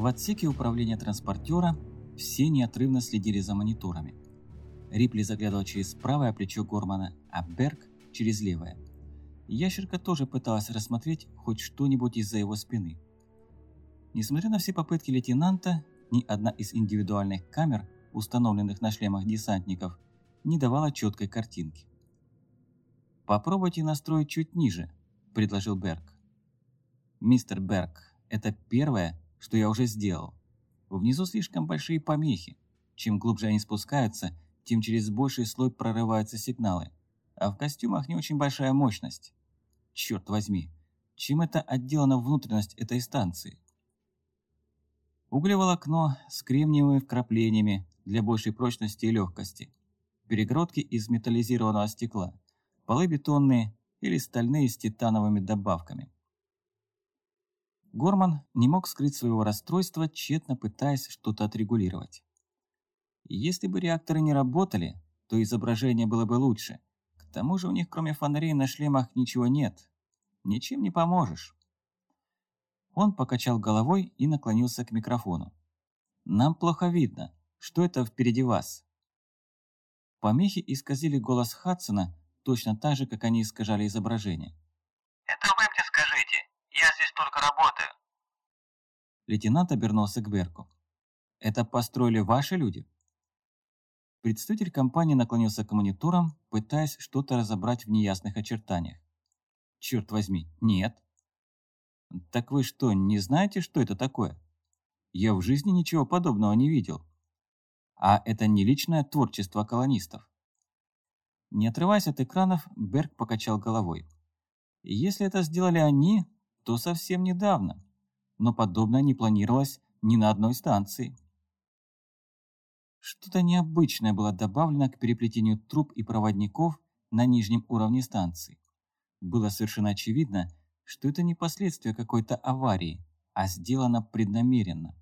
В отсеке управления транспортера все неотрывно следили за мониторами. Рипли заглядывал через правое плечо Гормана, а Берг – через левое. Ящерка тоже пыталась рассмотреть хоть что-нибудь из-за его спины. Несмотря на все попытки лейтенанта, ни одна из индивидуальных камер, установленных на шлемах десантников, не давала четкой картинки. «Попробуйте настроить чуть ниже», – предложил Берг. «Мистер Берг, это первое, что я уже сделал. Внизу слишком большие помехи. Чем глубже они спускаются, тем через больший слой прорываются сигналы. А в костюмах не очень большая мощность. Черт возьми, чем это отделана внутренность этой станции? Углеволокно с кремниевыми вкраплениями для большей прочности и легкости. Перегородки из металлизированного стекла. Полы бетонные или стальные с титановыми добавками. Горман не мог скрыть своего расстройства, тщетно пытаясь что-то отрегулировать. Если бы реакторы не работали, то изображение было бы лучше. К тому же у них кроме фонарей на шлемах ничего нет. Ничем не поможешь. Он покачал головой и наклонился к микрофону. «Нам плохо видно. Что это впереди вас?» Помехи исказили голос Хадсона точно так же, как они искажали изображение. «Это вы мне скажите. Я здесь только работаю». Лейтенант обернулся к Берку. «Это построили ваши люди?» Представитель компании наклонился к мониторам, пытаясь что-то разобрать в неясных очертаниях. «Черт возьми, нет!» «Так вы что, не знаете, что это такое? Я в жизни ничего подобного не видел. А это не личное творчество колонистов». Не отрываясь от экранов, Берг покачал головой. «Если это сделали они, то совсем недавно, но подобное не планировалось ни на одной станции». Что-то необычное было добавлено к переплетению труб и проводников на нижнем уровне станции. Было совершенно очевидно, что это не последствия какой-то аварии, а сделано преднамеренно.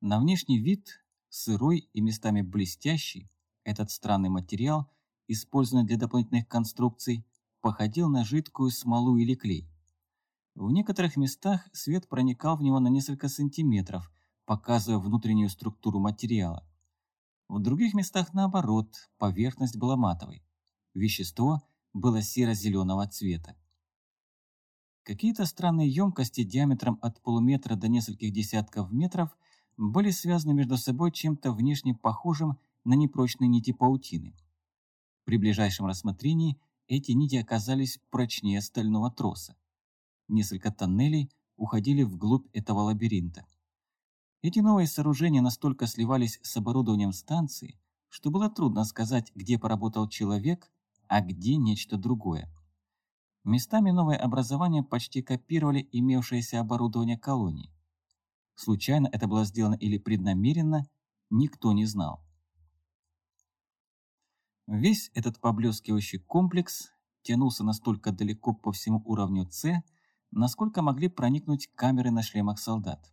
На внешний вид, сырой и местами блестящий, этот странный материал, использованный для дополнительных конструкций, походил на жидкую смолу или клей. В некоторых местах свет проникал в него на несколько сантиметров, показывая внутреннюю структуру материала. В других местах, наоборот, поверхность была матовой. Вещество было серо-зеленого цвета. Какие-то странные емкости диаметром от полуметра до нескольких десятков метров были связаны между собой чем-то внешне похожим на непрочные нити паутины. При ближайшем рассмотрении эти нити оказались прочнее стального троса. Несколько тоннелей уходили вглубь этого лабиринта. Эти новые сооружения настолько сливались с оборудованием станции, что было трудно сказать, где поработал человек, а где нечто другое. Местами новые образования почти копировали имевшееся оборудование колонии. Случайно это было сделано или преднамеренно, никто не знал. Весь этот поблескивающий комплекс тянулся настолько далеко по всему уровню С, насколько могли проникнуть камеры на шлемах солдат.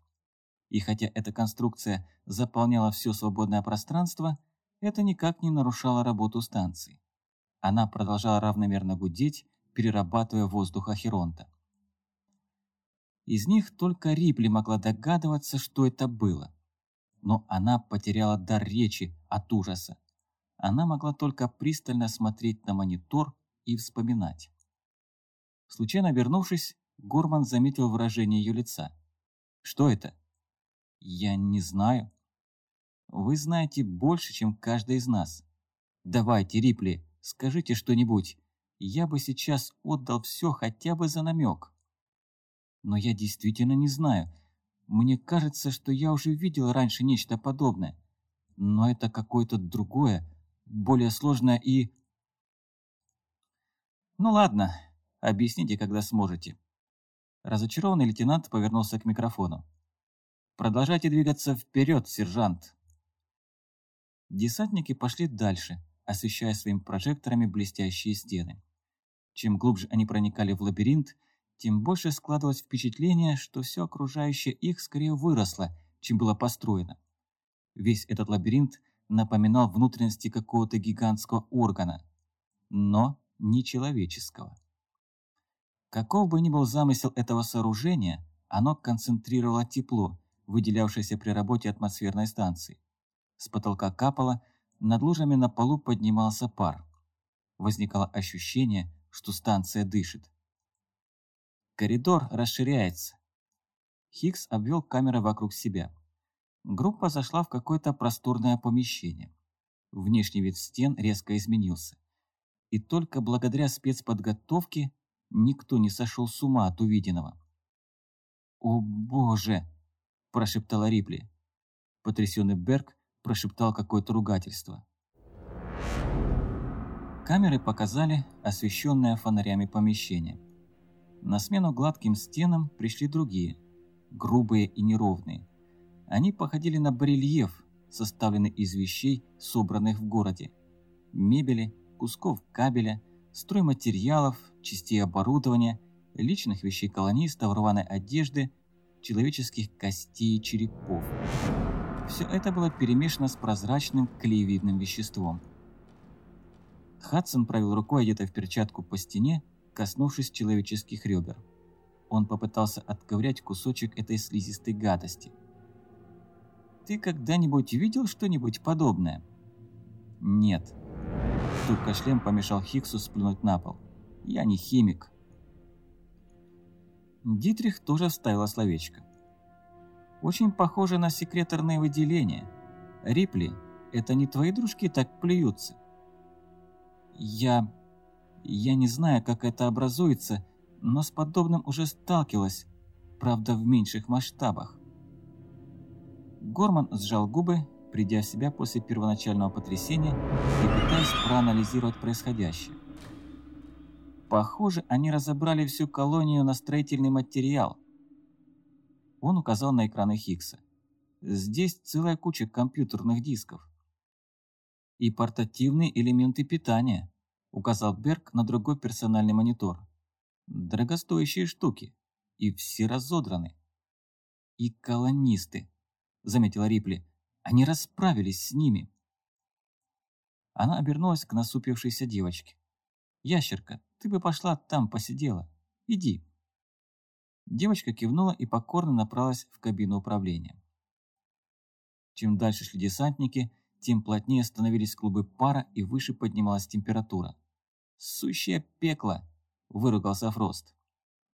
И хотя эта конструкция заполняла все свободное пространство, это никак не нарушало работу станции. Она продолжала равномерно гудеть, перерабатывая воздух Ахеронта. Из них только Рипли могла догадываться, что это было. Но она потеряла дар речи от ужаса. Она могла только пристально смотреть на монитор и вспоминать. Случайно обернувшись, Горман заметил выражение ее лица. «Что это?» Я не знаю. Вы знаете больше, чем каждый из нас. Давайте, Рипли, скажите что-нибудь. Я бы сейчас отдал все хотя бы за намек. Но я действительно не знаю. Мне кажется, что я уже видел раньше нечто подобное. Но это какое-то другое, более сложное и... Ну ладно, объясните, когда сможете. Разочарованный лейтенант повернулся к микрофону. Продолжайте двигаться вперед, сержант. Десантники пошли дальше, освещая своими прожекторами блестящие стены. Чем глубже они проникали в лабиринт, тем больше складывалось впечатление, что все окружающее их скорее выросло, чем было построено. Весь этот лабиринт напоминал внутренности какого-то гигантского органа, но не человеческого. Каков бы ни был замысел этого сооружения, Оно концентрировало тепло, выделявшееся при работе атмосферной станции. С потолка капало, над лужами на полу поднимался пар. Возникало ощущение, что станция дышит. Коридор расширяется. Хикс обвел камеры вокруг себя. Группа зашла в какое-то просторное помещение. Внешний вид стен резко изменился. И только благодаря спецподготовке никто не сошел с ума от увиденного. «О боже!» – прошептала Рипли. Потрясенный Берг прошептал какое-то ругательство. Камеры показали освещенное фонарями помещение. На смену гладким стенам пришли другие, грубые и неровные. Они походили на барельеф, составленный из вещей, собранных в городе. Мебели, кусков кабеля, стройматериалов, частей оборудования, личных вещей колонистов, рваной одежды, человеческих костей и черепов. Все это было перемешано с прозрачным клеевидным веществом. Хадсон провел рукой, одетой в перчатку по стене, коснувшись человеческих ребер. Он попытался отковырять кусочек этой слизистой гадости. «Ты когда-нибудь видел что-нибудь подобное?» «Нет». Тут шлем помешал Хиксу сплюнуть на пол. «Я не химик». Дитрих тоже вставила словечко. «Очень похоже на секреторное выделение. Рипли, это не твои дружки так плюются?» «Я... я не знаю, как это образуется, но с подобным уже сталкивалась, правда в меньших масштабах». Горман сжал губы, придя в себя после первоначального потрясения и пытаясь проанализировать происходящее. Похоже, они разобрали всю колонию на строительный материал. Он указал на экраны Хиггса. Здесь целая куча компьютерных дисков. И портативные элементы питания, указал Берг на другой персональный монитор. Дорогостоящие штуки. И все разодраны. И колонисты, заметила Рипли. Они расправились с ними. Она обернулась к насупившейся девочке. «Ящерка, ты бы пошла там посидела. Иди». Девочка кивнула и покорно направилась в кабину управления. Чем дальше шли десантники, тем плотнее становились клубы пара и выше поднималась температура. «Сущее пекло!» – выругался Фрост.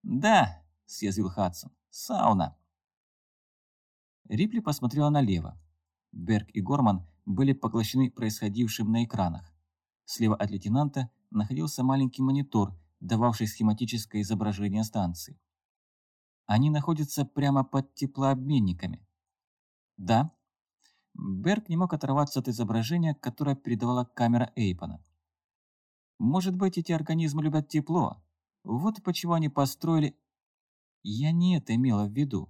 «Да!» – съязвил Хадсон. «Сауна!» Рипли посмотрела налево. Берг и Горман были поглощены происходившим на экранах. Слева от лейтенанта находился маленький монитор, дававший схематическое изображение станции. Они находятся прямо под теплообменниками. Да. Берг не мог оторваться от изображения, которое передавала камера Эйпона. Может быть, эти организмы любят тепло. Вот почему они построили... Я не это имела в виду.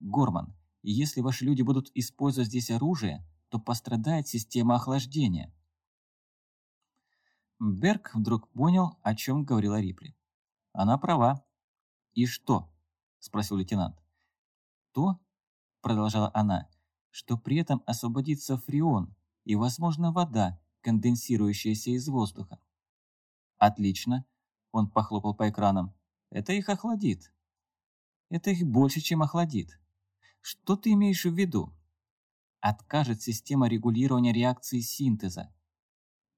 Горман, если ваши люди будут использовать здесь оружие, то пострадает система охлаждения. Берг вдруг понял, о чем говорила Рипли. Она права. «И что?» – спросил лейтенант. «То», – продолжала она, – «что при этом освободится фреон и, возможно, вода, конденсирующаяся из воздуха». «Отлично», – он похлопал по экранам. «Это их охладит». «Это их больше, чем охладит». «Что ты имеешь в виду?» «Откажет система регулирования реакции синтеза».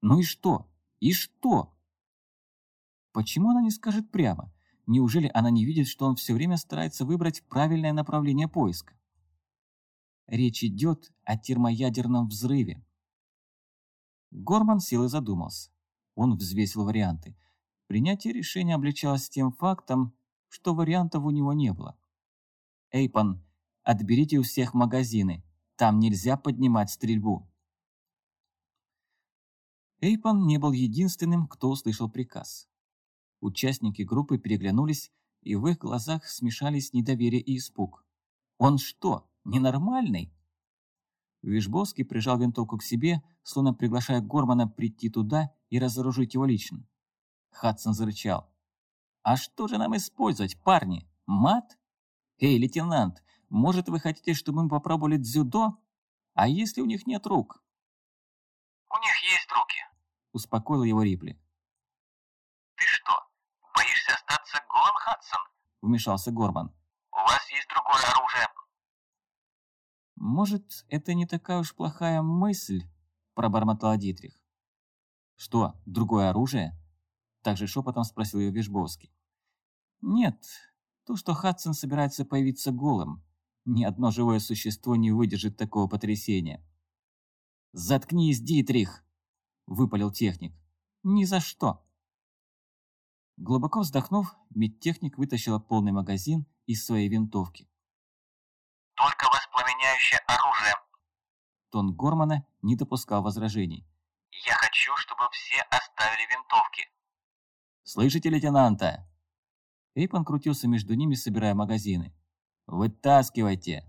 «Ну и что?» И что? Почему она не скажет прямо? Неужели она не видит, что он все время старается выбрать правильное направление поиска? Речь идет о термоядерном взрыве. Горман сел и задумался. Он взвесил варианты. Принятие решения обличалось тем фактом, что вариантов у него не было. «Эйпан, отберите у всех магазины. Там нельзя поднимать стрельбу». Эйпан не был единственным, кто услышал приказ. Участники группы переглянулись, и в их глазах смешались недоверие и испуг. «Он что, ненормальный?» Вишбовский прижал винтовку к себе, словно приглашая Гормана прийти туда и разоружить его лично. Хадсон зарычал. «А что же нам использовать, парни? Мат? Эй, лейтенант, может вы хотите, чтобы мы попробовали дзюдо? А если у них нет рук?» «У них есть руки», — успокоил его Рипли. «Ты что, боишься остаться голым, Хадсон?» — вмешался Горман. «У У вас есть другое оружие. «Может, это не такая уж плохая мысль?» – пробормотал Дитрих. «Что, другое оружие?» – также шепотом спросил ее Вишбовский. «Нет, то, что Хадсон собирается появиться голым. Ни одно живое существо не выдержит такого потрясения». «Заткнись, Дитрих!» – выпалил техник. «Ни за что!» Глубоко вздохнув, медтехник вытащила полный магазин из своей винтовки. Только воспламеняющее оружие. Тон Гормана не допускал возражений. Я хочу, чтобы все оставили винтовки. «Слышите, лейтенанта?» Эйпон крутился между ними, собирая магазины. «Вытаскивайте!»